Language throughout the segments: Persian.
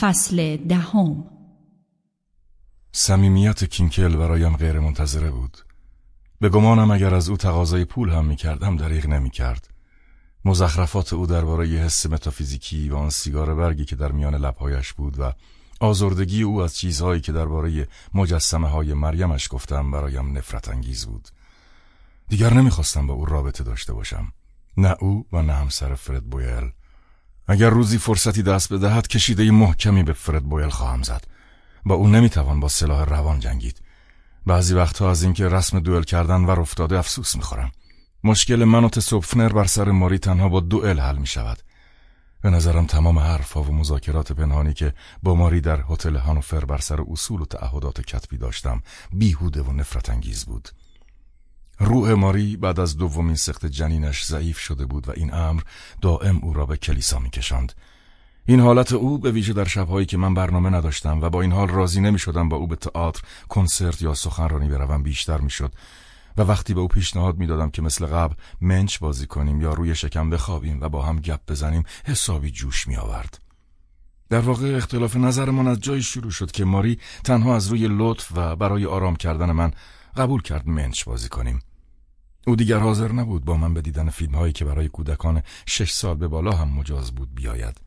فصل دهم. صمیمیت کینکل برایم غیر منتظره بود. به گمانم اگر از او تقاضای پول هم می‌کردم دریغ نمی‌کرد. مزخرفات او درباره حس متافیزیکی و آن سیگار برگی که در میان لبهایش بود و آزردگی او از چیزهایی که درباره مجسمه های مریمش گفتم برایم نفرت انگیز بود. دیگر نمی‌خواستم با او رابطه داشته باشم. نه او و نه همسر فرد بویل. اگر روزی فرصتی دست بدهد کشیده محکمی به فرد بویل خواهم زد با او نمی‌توان با سلاح روان جنگید بعضی وقتها از اینکه رسم دوئل کردن و افتاده افسوس می‌خورم مشکل من و تسوپفنر بر سر ماری تنها با دوئل حل می شود. به نظرم تمام حرفها و مذاکرات پنهانی که با ماری در هتل هانوفر بر سر اصول و تعهدات کتبی داشتم بیهوده و نفرت انگیز بود. روح ماری بعد از دومین سخت جنینش ضعیف شده بود و این امر دائم او را به کلیسا میکشاند. این حالت او به ویژه در شبهایی که من برنامه نداشتم و با این حال راضی نمی شدم با او به تئاتر، کنسرت یا سخنرانی بروم بیشتر می‌شد و وقتی به او پیشنهاد می‌دادم که مثل قبل منچ بازی کنیم یا روی شکم بخوابیم و با هم گپ بزنیم حسابی جوش می آورد. در واقع اختلاف نظرمان از جایی شروع شد که ماری تنها از روی لطف و برای آرام کردن من قبول کرد منچ بازی کنیم. او دیگر حاضر نبود با من به دیدن فیلم هایی که برای کودکان شش سال به بالا هم مجاز بود بیاید.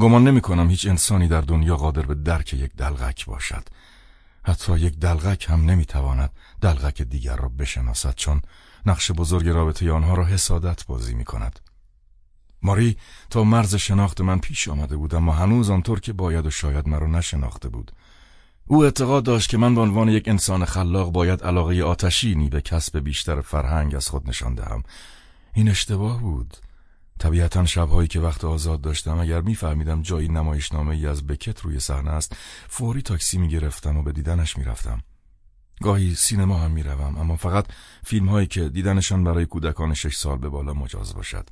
گمان نمی کنم هیچ انسانی در دنیا قادر به درک یک دلغک باشد. حتی یک دلغک هم نمی‌تواند دلغک دیگر را بشناسد چون نقش بزرگ رابطه آنها را حسادت بازی می کند. ماری تا مرز شناخت من پیش آمده بود اما هنوز آنطور که باید و شاید مرا نشناخته بود. او اعتقاد داشت که من به عنوان یک انسان خلاق باید علاقه آتشینی به کسب بیشتر فرهنگ از خود نشان دهم. این اشتباه بود. طبیعتا شبهایی که وقت آزاد داشتم اگر میفهمیدم جایی نمایشنامه ای از بکت روی صحنه است فوری تاکسی می‌گرفتم و به دیدنش می‌رفتم گاهی سینما هم می‌روم اما فقط فیلم هایی که دیدنشان برای کودکان شش سال به بالا مجاز باشد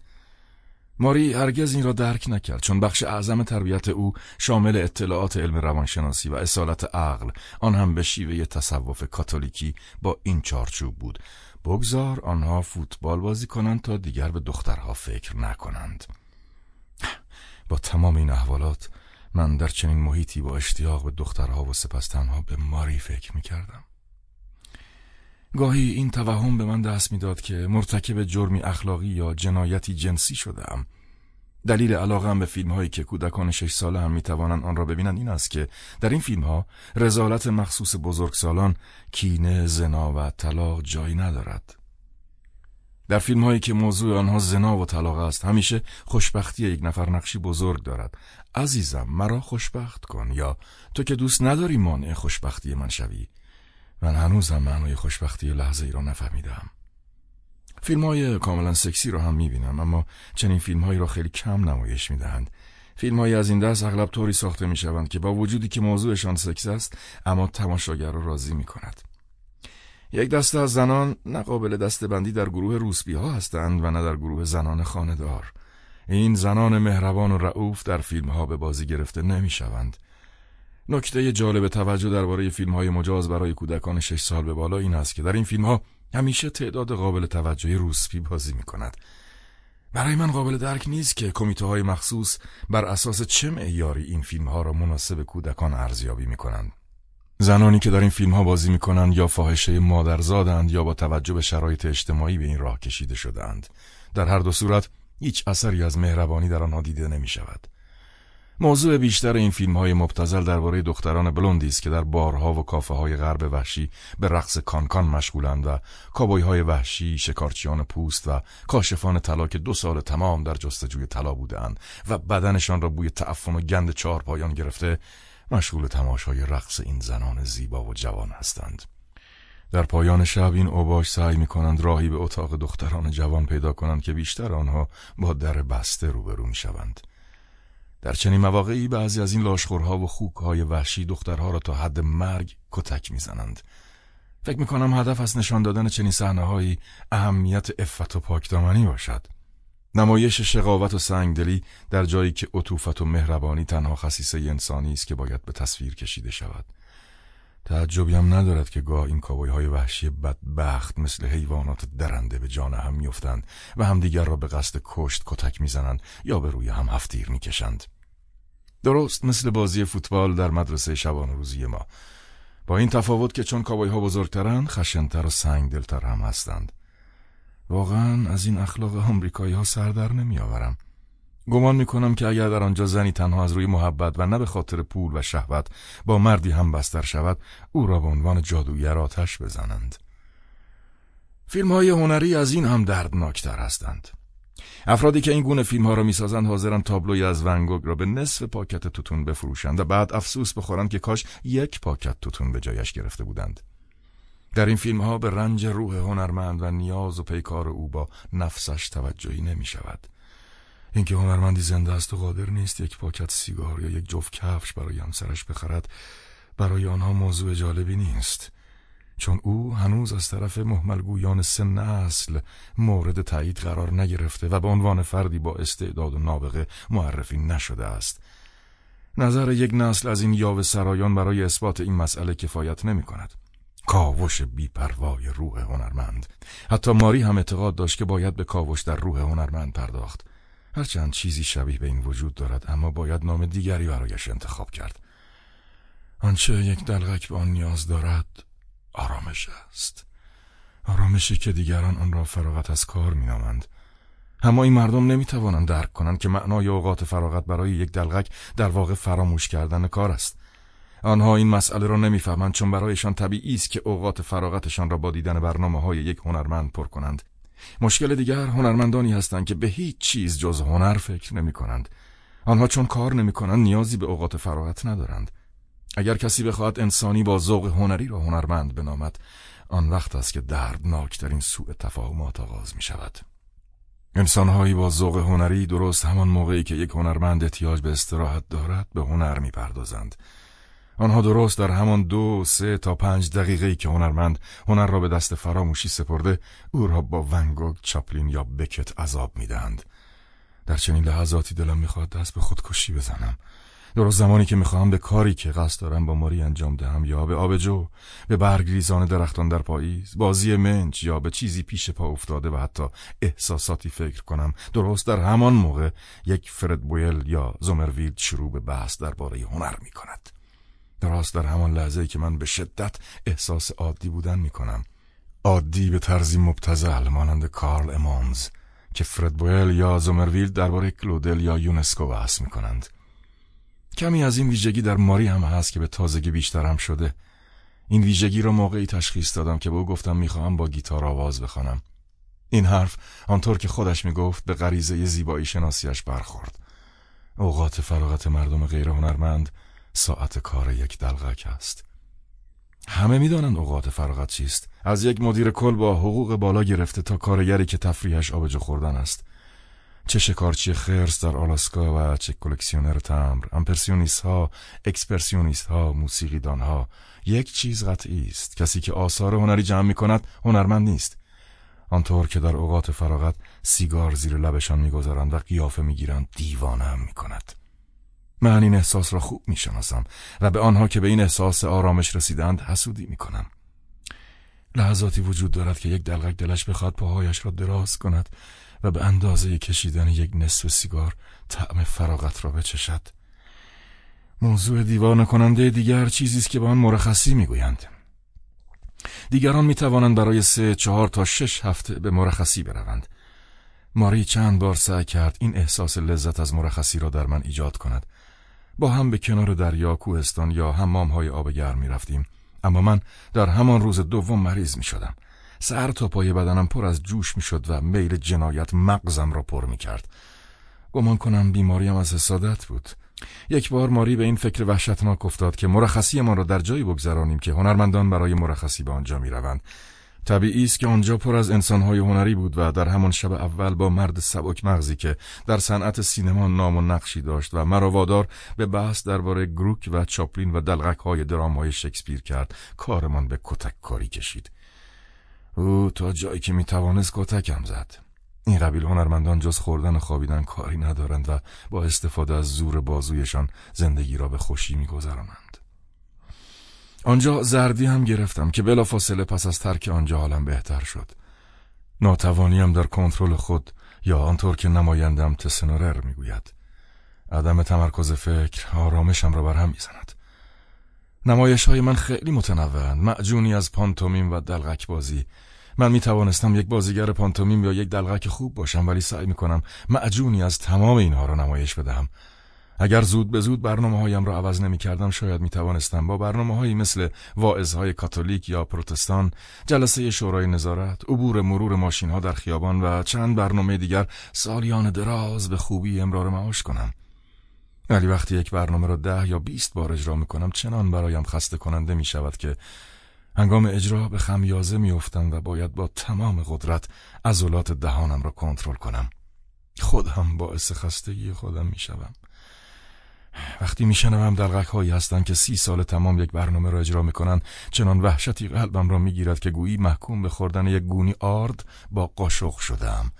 ماری هرگز این را درک نکرد چون بخش اعظم تربیت او شامل اطلاعات علم روانشناسی و اصالت عقل آن هم به شیوه تصوف کاتولیکی با این چارچوب بود بگذار آنها فوتبال بازی کنند تا دیگر به دخترها فکر نکنند با تمام این احوالات من در چنین محیطی با اشتیاق به دخترها و سپس تنها به ماری فکر می کردم. گاهی این توهم به من دست می‌داد که مرتکب جرمی اخلاقی یا جنایتی جنسی شدم دلیل علاقه به فیلم هایی که کودکان شش ساله هم می‌توانند آن را ببینند این است که در این فیلم ها رزالت مخصوص بزرگسالان کینه، زنا و طلاق جایی ندارد. در فیلم هایی که موضوع آنها زنا و طلاق است همیشه خوشبختی یک نفر نقشی بزرگ دارد. عزیزم مرا خوشبخت کن یا تو که دوست نداری مانع خوشبختی من شوی. من هنوزم معنای خوشبختی لحظه ای را نفهمیدم. فیلم های کاملا سکسی رو هم می‌بینم اما چنین فیلم هایی را خیلی کم نمایش می‌دهند فیلم های از این دست اغلب طوری ساخته می‌شوند که با وجودی که موضوعشان سکس است اما تماشاگر را راضی می کند. یک دسته از زنان نه قابل دستبندی در گروه روسبی ها هستند و نه در گروه زنان خاندار. این زنان مهربان و رعوف در فیلم ها به بازی گرفته نمی شوند. نکته جالب توجه درباره فیلم های مجاز برای کودکان شش سال به بالا این است که در این فیلم ها همیشه تعداد قابل توجهی روسپی بازی می کند. برای من قابل درک نیست که کمیته های مخصوص بر اساس چه معیاری این فیلم ها را مناسب کودکان ارزیابی می کنند. زنانی که در این فیلم ها بازی می کنند یا فاحشه مادرزادند یا با توجه به شرایط اجتماعی به این راه کشیده شدهاند. در هر دو صورت هیچ اثری از مهربانی در آنها دیده نمی شود. موضوع بیشتر این فیلم های مبتزل درباره دختران بلوندی است که در بارها و کافه های غرب وحشی به رقص کانکان مشغولند و کابوی های وحشی، شکارچیان پوست و کاشفان طلا که دو سال تمام در جستجوی طلا بودند و بدنشان را بوی تعفن و گند چهار پایان گرفته مشغول تماشای رقص این زنان زیبا و جوان هستند. در پایان شب این اوباش سعی می کنند راهی به اتاق دختران جوان پیدا کنند که بیشتر آنها با در بسته روبرو می شوند. در چنین مواقعی بعضی از این لاشخورها و خوکهای وحشی دخترها را تا حد مرگ کتک می‌زنند. فکر می‌کنم هدف از نشان دادن چنین صحنههایی اهمیت افت و پاکدامنی باشد. نمایش شقاوت و سنگدلی در جایی که عطوفت و مهربانی تنها خصیصه انسانی است که باید به تصویر کشیده شود. تعجبی هم ندارد که گاه این کابوی های وحشی بدبخت مثل حیوانات درنده به جان هم میفتند و همدیگر را به قصد کشت کتک می‌زنند یا به روی هم هفتیر می‌کشند. درست مثل بازی فوتبال در مدرسه شبان روزی ما. با این تفاوت که چون کابای ها بزرگترن خشنتر و سنگ دلتر هم هستند. واقعا از این اخلاق آمریکایی ها سر در نمی آورم گمان می کنم که اگر در آنجا زنی تنها از روی محبت و نه به خاطر پول و شهوت با مردی هم بستر شود او را به عنوان جادوگر آتش بزنند. فیلم های هنری از این هم دردناکتر هستند. افرادی که این گونه فیلم ها را می‌سازند حاضرند تابلوی از ونگوگ را به نصف پاکت توتون بفروشند و بعد افسوس بخورند که کاش یک پاکت توتون به جایش گرفته بودند. در این فیلم ها به رنج روح هنرمند و نیاز و پیکار او با نفسش توجهی نمی شود اینکه هنرمندی زنده است و قادر نیست یک پاکت سیگار یا یک جفت کفش برای همسرش بخرد برای آنها موضوع جالبی نیست. چون او هنوز از طرف محملگویان سه نسل مورد تایید قرار نگرفته و به عنوان فردی با استعداد و نابغه معرفی نشده است. نظر یک نسل از این یاوه سرایان برای اثبات این مسئله کفایت نمی کند. کاوش بیپروای روح هنرمند. حتی ماری هم اعتقاد داشت که باید به کاوش در روح هنرمند پرداخت. هرچند چیزی شبیه به این وجود دارد اما باید نام دیگری برایش انتخاب کرد. آنچه یک دلغک به آن نیاز دارد آرامش است. آرامشی که دیگران آن را فراغت از کار مینامند. اما این مردم نمی‌توانند درک کنند که معنای اوقات فراغت برای یک دلغک در واقع فراموش کردن کار است. آنها این مسئله را نمی‌فهمند چون برایشان طبیعی است که اوقات فراغتشان را با دیدن برنامه های یک هنرمند پر کنند. مشکل دیگر هنرمندانی هستند که به هیچ چیز جز هنر فکر نمی کنند. آنها چون کار نمی کنند نیازی به اوقات فراغت ندارند. اگر کسی بخواهد انسانی با ذوق هنری را هنرمند بنامد آن وقت است که دردناکترین سوء تفاهمات آغاز می شود. انسانهایی با ذوق هنری درست همان موقعی که یک هنرمند احتیاج به استراحت دارد به هنر می پردازند. آنها درست در همان دو، سه تا پنج دقیقه که هنرمند هنر را به دست فراموشی سپرده او را با ونگوگ، چاپلین یا بکت عذاب می‌دهند. در چنین لحظاتی دلم می‌خواد دست به خودکشی بزنم. درست زمانی که می‌خواهم به کاری که قصد دارم با ماری انجام دهم یا به آبجو به برگریزان درختان در پاییز بازی منچ یا به چیزی پیش پا افتاده و حتی احساساتی فکر کنم درست در همان موقع یک فرد بویل یا زومرویلد شروع به بحث درباره هنر می‌کند درست در همان لحظه که من به شدت احساس عادی بودن می کنم عادی به طرزی مبتزل مانند کارل امامز که فرد بویل یا زومرویل درباره کلودل یا یونسکو بحث می کنند کمی از این ویژگی در ماری هم هست که به تازگی بیشترم شده. این ویژگی را موقعی تشخیص دادم که به او گفتم می‌خواهم با گیتار آواز بخوانم. این حرف آنطور که خودش می‌گفت به غریزه زیبایی شناسیش برخورد. اوقات فراغت مردم غیر هنرمند ساعت کار یک دلقک است. همه می‌دانند اوقات فراغت چیست. از یک مدیر کل با حقوق بالا گرفته تا کارگری که تفریحش آبجو خوردن است. چه شکارچی خرس در آلاسکا و چه کلکسیونر تمبر امپرسیونیست ها اکسپرسیونیست ها موسیقیدان ها یک چیز قطعی است. کسی که آثار هنری جمع می کند هنرمند نیست. آنطور که در اوقات فراغت سیگار زیر لبشان می‌گذارند و قیافه می‌گیرند دیوانه هم می کند من این احساس را خوب می‌شناسم و به آنها که به این احساس آرامش رسیدند حسودی می‌کنم. لحظاتی وجود دارد که یک دلغک دلش بخواد پاهایش را دراز کند و به اندازه کشیدن یک نصف سیگار طعم فراغت را بچشد. موضوع دیوانه کننده دیگر چیزی است که به آن مرخصی می‌گویند. دیگران می توانند برای سه چهار تا شش هفته به مرخصی بروند. ماری چند بار سعی کرد این احساس لذت از مرخصی را در من ایجاد کند. با هم به کنار دریا کوهستان یا حمام های آب گرم می رفتیم اما من در همان روز دوم مریض می شدم سر تا پای بدنم پر از جوش می شد و میل جنایت مغزم را پر می کرد گمان کنم بیماریم از حسادت بود. یک بار ماری به این فکر وحشتناک افتاد که مرخصی ما را در جایی بگذرانیم که هنرمندان برای مرخصی به آنجا می روند طبیعی است که آنجا پر از انسانهای هنری بود و در همان شب اول با مرد سبک مغزی که در صنعت سینما نام و نقشی داشت و مرا وادار به بحث درباره گروک و چاپلین و دلغک های درام های شکسپیر کرد کارمان به کتک کاری کشید. او تا جایی که می توانست کتکم زد. این قبیل هنرمندان جز خوردن و خوابیدن کاری ندارند و با استفاده از زور بازویشان زندگی را به خوشی میگذرانند. آنجا زردی هم گرفتم که بلافاصله پس از ترک آنجا حالم بهتر شد. ناتوانیم در کنترل خود یا آنطور که نماینده‌ام تسونرر می‌گوید. عدم تمرکز فکر آرامشم را بر هم می‌زند. نمایش های من خیلی متنوعند معجونی از پانتومیم و دلقک بازی. من می توانستم یک بازیگر پانتومیم یا یک دلقک خوب باشم ولی سعی می کنم معجونی از تمام اینها را نمایش بدهم. اگر زود به زود برنامه هایم را عوض نمی کردم شاید می توانستم با برنامه هایی مثل واعظ های کاتولیک یا پروتستان جلسه شورای نظارت عبور مرور ماشین ها در خیابان و چند برنامه دیگر سالیان دراز به خوبی امرار معاش کنم ولی وقتی یک برنامه را ده یا بیست بار اجرا می کنم چنان برایم خسته کننده می شود که هنگام اجرا به خمیازه می افتم و باید با تمام قدرت عضلات دهانم را کنترل کنم خودم باعث خستگی خودم می شدم. وقتی میشنوم دلغک هایی هستند که سی سال تمام یک برنامه را اجرا می‌کنند چنان وحشتی قلبم را می‌گیرد که گویی محکوم به خوردن یک گونی آرد با قاشق شدم.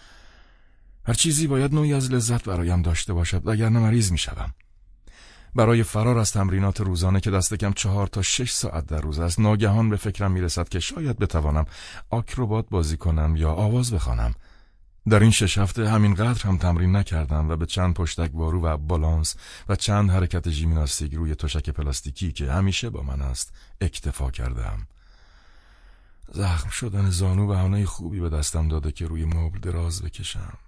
هر چیزی باید نوعی از لذت برایم داشته باشد وگرنه مریض می‌شوم. برای فرار از تمرینات روزانه که دست کم چهار تا شش ساعت در روز است ناگهان به فکرم می‌رسد که شاید بتوانم آکروبات بازی کنم یا آواز بخوانم. در این شش هفته همینقدر هم تمرین نکردم و به چند پشتک بارو و بالانس و چند حرکت ژیمناستیک روی تشک پلاستیکی که همیشه با من است اکتفا کردم. زخم شدن زانو بهانه خوبی به دستم داده که روی مبل دراز بکشم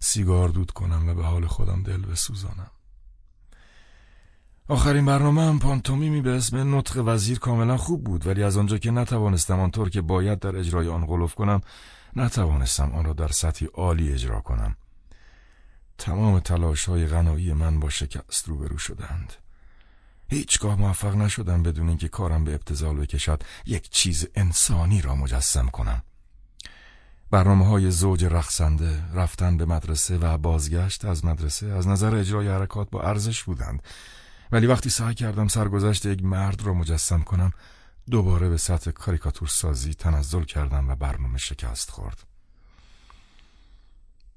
سیگار دود کنم و به حال خودم دل بسوزانم آخرین برنامه هم پانتومیمی به اسم نطق وزیر کاملا خوب بود ولی از آنجا که نتوانستم آنطور که باید در اجرای آن غلف کنم نتوانستم آن را در سطحی عالی اجرا کنم. تمام تلاش های غنایی من با شکست روبرو شدند. هیچگاه موفق نشدم بدون اینکه کارم به ابتزال بکشد یک چیز انسانی را مجسم کنم. برنامه های زوج رقصنده رفتن به مدرسه و بازگشت از مدرسه از نظر اجرای حرکات با ارزش بودند. ولی وقتی سعی کردم سرگذشت یک مرد را مجسم کنم دوباره به سطح کاریکاتور سازی تنزل کردم و برنامه شکست خورد.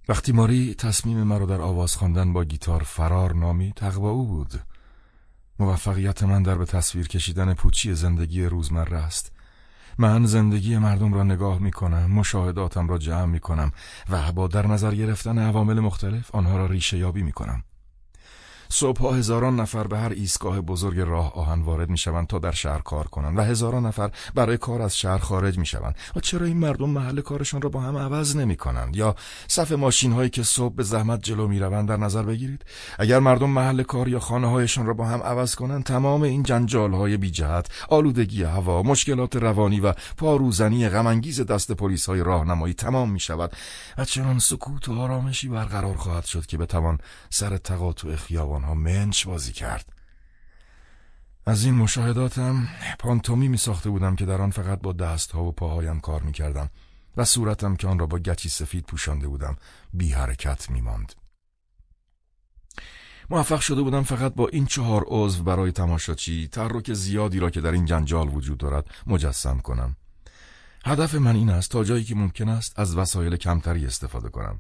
وقتی ماری تصمیم مرا در آواز خواندن با گیتار فرار نامی تقوا او بود. موفقیت من در به تصویر کشیدن پوچی زندگی روزمره است. من زندگی مردم را نگاه می کنم، مشاهداتم را جمع می کنم و با در نظر گرفتن عوامل مختلف آنها را ریشه یابی می کنم. صبح هزاران نفر به هر ایستگاه بزرگ راه آهن وارد می‌شوند تا در شهر کار کنند و هزاران نفر برای کار از شهر خارج می‌شوند. و چرا این مردم محل کارشان را با هم عوض نمی کنند یا صف ماشین هایی که صبح به زحمت جلو می روند در نظر بگیرید؟ اگر مردم محل کار یا خانه هایشان را با هم عوض کنند تمام این جنجال های بی جهت آلودگی هوا مشکلات روانی و پاروزنی غم دست پلیس های راهنمایی تمام می شود و چنان سکوت و آرامشی برقرار خواهد شد که بتوان سر تقاطع خیابان آنها منچ بازی کرد از این مشاهداتم پانتومی می ساخته بودم که در آن فقط با دست ها و پاهایم کار می کردم و صورتم که آن را با گچی سفید پوشانده بودم بی حرکت می ماند. موفق شده بودم فقط با این چهار عضو برای تماشاچی تحرک زیادی را که در این جنجال وجود دارد مجسم کنم. هدف من این است تا جایی که ممکن است از وسایل کمتری استفاده کنم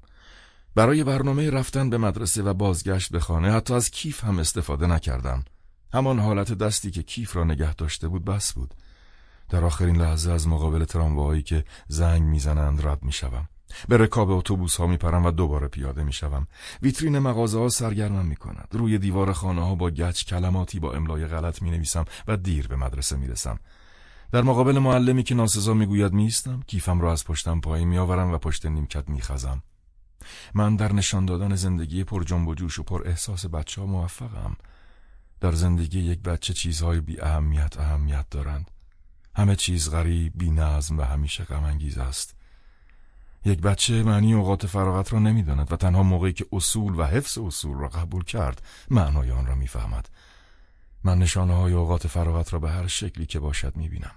برای برنامه رفتن به مدرسه و بازگشت به خانه حتی از کیف هم استفاده نکردم. همان حالت دستی که کیف را نگه داشته بود بس بود. در آخرین لحظه از مقابل ترامواهایی که زنگ می‌زنند رد می‌شوم. به رکاب اتوبوس ها میپرم و دوباره پیاده می‌شوم. ویترین مغازه ها سرگرمم می‌کند. روی دیوار خانه ها با گچ کلماتی با املای غلط می نویسم و دیر به مدرسه می‌رسم. در مقابل معلمی که ناسزا می‌گوید میستم کیفم را از پشتم پایین میآورم و پشت نیمکت میخزم من در نشان دادن زندگی پر جنب و جوش و پر احساس بچه ها موفقم. در زندگی یک بچه چیزهای بی اهمیت اهمیت دارند. همه چیز غریب بی نظم و همیشه غم است. یک بچه معنی اوقات فراغت را نمی‌داند و تنها موقعی که اصول و حفظ اصول را قبول کرد معنای آن را می‌فهمد. من نشانه های اوقات فراغت را به هر شکلی که باشد می‌بینم.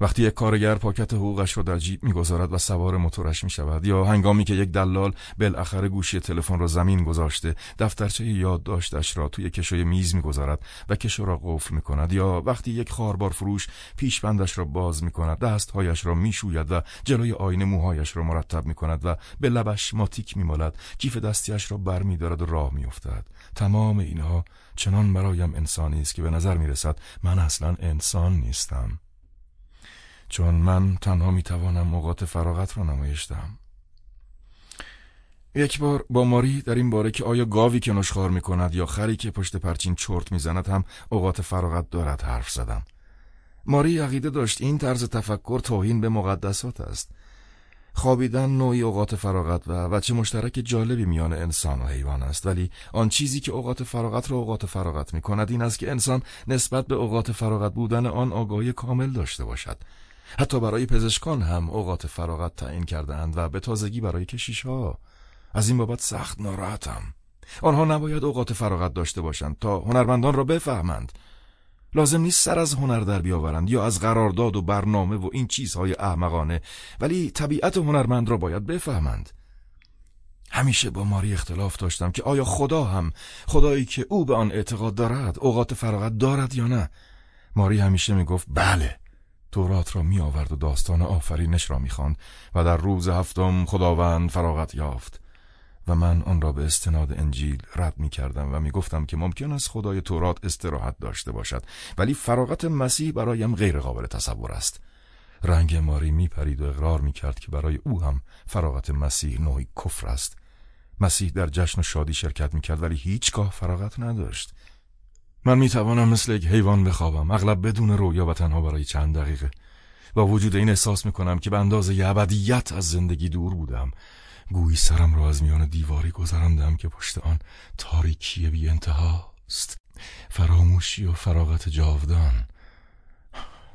وقتی یک کارگر پاکت حقوقش را در جیب می‌گذارد و سوار موتورش می شود یا هنگامی که یک دلال بالاخره گوشی تلفن را زمین گذاشته دفترچه یادداشتش را توی کشوی میز می‌گذارد و کشو را قفل می کند یا وقتی یک خاربار فروش پیشبندش را باز می کند دستهایش را می شوید و جلوی آینه موهایش را مرتب می کند و به لبش ماتیک می مالد کیف دستیش را بر می دارد و راه می افتد. تمام اینها چنان برایم انسانی است که به نظر می رسد من اصلا انسان نیستم چون من تنها می توانم اوقات فراغت را نمایش دهم یک بار با ماری در این باره که آیا گاوی که نشخار می کند یا خری که پشت پرچین چرت می‌زند هم اوقات فراغت دارد حرف زدم. ماری عقیده داشت این طرز تفکر توهین به مقدسات است. خوابیدن نوعی اوقات فراغت و وچه مشترک جالبی میان انسان و حیوان است ولی آن چیزی که اوقات فراغت را اوقات فراغت می کند این است که انسان نسبت به اوقات فراغت بودن آن آگاهی کامل داشته باشد حتی برای پزشکان هم اوقات فراغت تعیین کردهاند و به تازگی برای کشیش ها از این بابت سخت ناراحتم. آنها نباید اوقات فراغت داشته باشند تا هنرمندان را بفهمند. لازم نیست سر از هنر در بیاورند یا از قرارداد و برنامه و این چیزهای احمقانه ولی طبیعت هنرمند را باید بفهمند. همیشه با ماری اختلاف داشتم که آیا خدا هم خدایی که او به آن اعتقاد دارد اوقات فراغت دارد یا نه؟ ماری همیشه می‌گفت بله. تورات را می آورد و داستان آفرینش را می و در روز هفتم خداوند فراغت یافت. و من آن را به استناد انجیل رد می کردم و می گفتم که ممکن است خدای تورات استراحت داشته باشد ولی فراغت مسیح برایم غیر قابل تصور است. رنگ ماری می پرید و اقرار می کرد که برای او هم فراغت مسیح نوعی کفر است. مسیح در جشن و شادی شرکت می کرد ولی هیچگاه فراغت نداشت. من می توانم مثل یک حیوان بخوابم. اغلب بدون رویا و تنها برای چند دقیقه. با وجود این احساس می کنم که به اندازه ابدیت از زندگی دور بودم. گویی سرم را از میان دیواری گذراندم که پشت آن تاریکی بی انتهاست فراموشی و فراغت جاودان.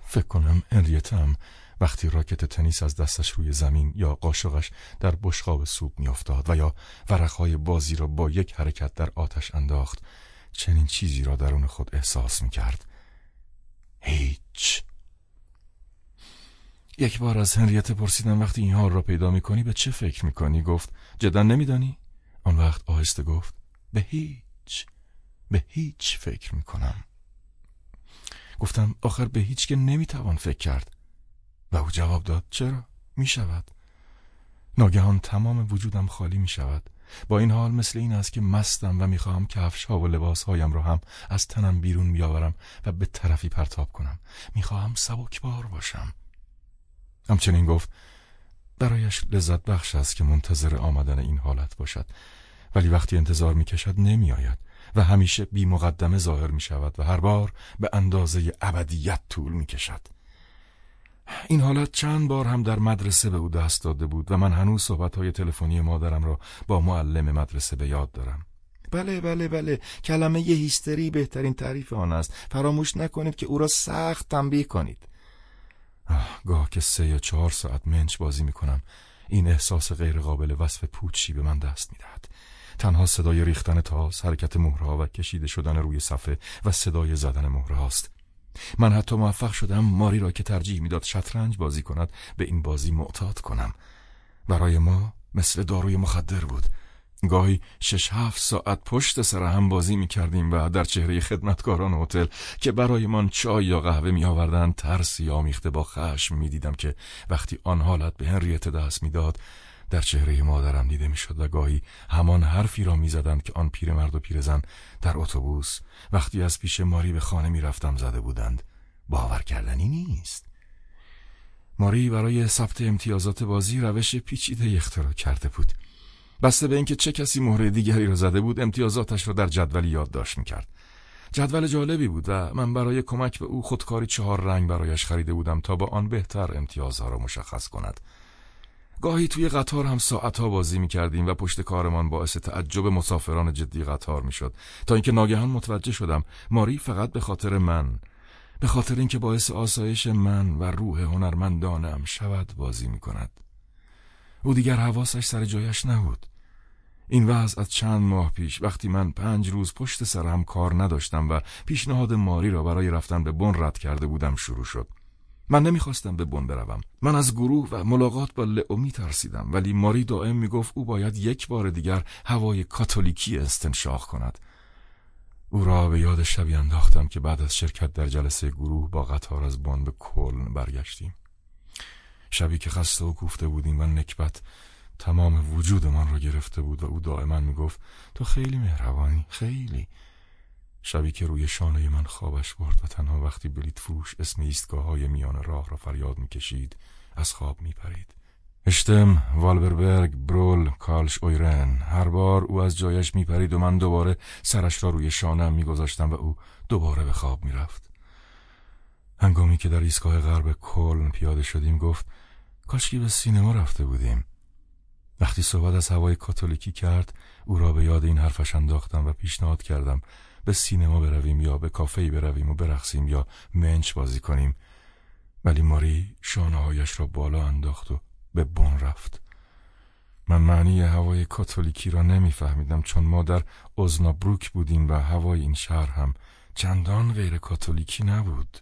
فکر کنم انریتم وقتی راکت تنیس از دستش روی زمین یا قاشقش در بشقاب سوپ میافتاد و یا ورقهای بازی را با یک حرکت در آتش انداخت. چنین چیزی را درون خود احساس می‌کرد. هیچ. یک بار از هنریت پرسیدم وقتی این حال را پیدا می‌کنی به چه فکر می‌کنی؟ گفت جدا نمیدانی. آن وقت آهسته گفت به هیچ. به هیچ فکر می‌کنم. گفتم آخر به هیچ که نمی‌توان فکر کرد. و او جواب داد چرا؟ می‌شود. ناگهان تمام وجودم خالی می‌شود. با این حال مثل این است که مستم و می‌خواهم کفش ها و لباس هایم را هم از تنم بیرون بیاورم و به طرفی پرتاب کنم. می‌خواهم سبکبار باشم. همچنین گفت برایش لذت بخش است که منتظر آمدن این حالت باشد. ولی وقتی انتظار می‌کشد نمیآید و همیشه بی مقدمه ظاهر می شود و هر بار به اندازه ابدیت طول می کشد. این حالت چند بار هم در مدرسه به او دست داده بود و من هنوز صحبت های تلفنی مادرم را با معلم مدرسه به یاد دارم. بله بله بله. کلمه یه هیستری بهترین تعریف آن است. فراموش نکنید که او را سخت تنبیه کنید. گاه که سه یا چهار ساعت منچ بازی می‌کنم این احساس غیرقابل وصف پوچی به من دست می‌دهد. تنها صدای ریختن تاس حرکت مهرها و کشیده شدن روی صفحه و صدای زدن مهره هاست من حتی موفق شدم ماری را که ترجیح می‌داد شطرنج بازی کند به این بازی معتاد کنم. برای ما مثل داروی مخدر بود. گاهی شش هفت ساعت پشت سر هم بازی می کردیم و در چهره خدمتکاران هتل که برایمان چای یا قهوه می آوردن ترسی آمیخته با خشم می دیدم که وقتی آن حالت به هنریت دست می‌داد در چهره مادرم دیده می‌شد و گاهی همان حرفی را می‌زدند که آن پیرمرد و پیرزن در اتوبوس وقتی از پیش ماری به خانه می‌رفتم زده بودند. باور کردنی نیست. ماری برای ثبت امتیازات بازی روش پیچیده اختراع کرده بود. بسته به اینکه چه کسی مهره دیگری را زده بود امتیازاتش را در جدولی یادداشت می‌کرد. جدول جالبی بود و من برای کمک به او خودکاری چهار رنگ برایش خریده بودم تا با آن بهتر امتیازها را مشخص کند. گاهی توی قطار هم ساعتها بازی می کردیم و پشت کارمان باعث تعجب مسافران جدی قطار می شد تا اینکه ناگهان متوجه شدم ماری فقط به خاطر من به خاطر اینکه باعث آسایش من و روح هنرمندانم شود بازی می کند او دیگر حواسش سر جایش نبود. این وضع از چند ماه پیش وقتی من پنج روز پشت سرم کار نداشتم و پیشنهاد ماری را برای رفتن به بن رد کرده بودم شروع شد. من نمی‌خواستم به بن بروم. من از گروه و ملاقات با لئو میترسیدم ولی ماری دائم می‌گفت او باید یک بار دیگر هوای کاتولیکی استنشاق کند. او را به یاد شبی انداختم که بعد از شرکت در جلسه گروه با قطار از بن به کلن برگشتیم. شبی که خسته و کوفته بودیم و نکبت تمام وجود من را گرفته بود و او دائما می‌گفت تو خیلی مهربانی خیلی. شبی که روی شانه من خوابش برد و تنها وقتی بلیت فروش اسم ایستگاه های میان راه را فریاد می‌کشید از خواب میپرید. اشتم، والبربرگ، برول، کالش، اویرن هر بار او از جایش میپرید و من دوباره سرش را روی شانم میگذاشتم و او دوباره به خواب می‌رفت. هنگامی که در ایستگاه غرب کلن پیاده شدیم گفت کاشکی به سینما رفته بودیم. وقتی صحبت از هوای کاتولیکی کرد او را به یاد این حرفش انداختم و پیشنهاد کردم. به سینما برویم یا به کافه برویم و برقصیم یا منچ بازی کنیم. ولی ماری شانههایش را بالا انداخت و به بن رفت. من معنی هوای کاتولیکی را نمیفهمیدم چون ما در اوزنابروک بودیم و هوای این شهر هم چندان غیر کاتولیکی نبود.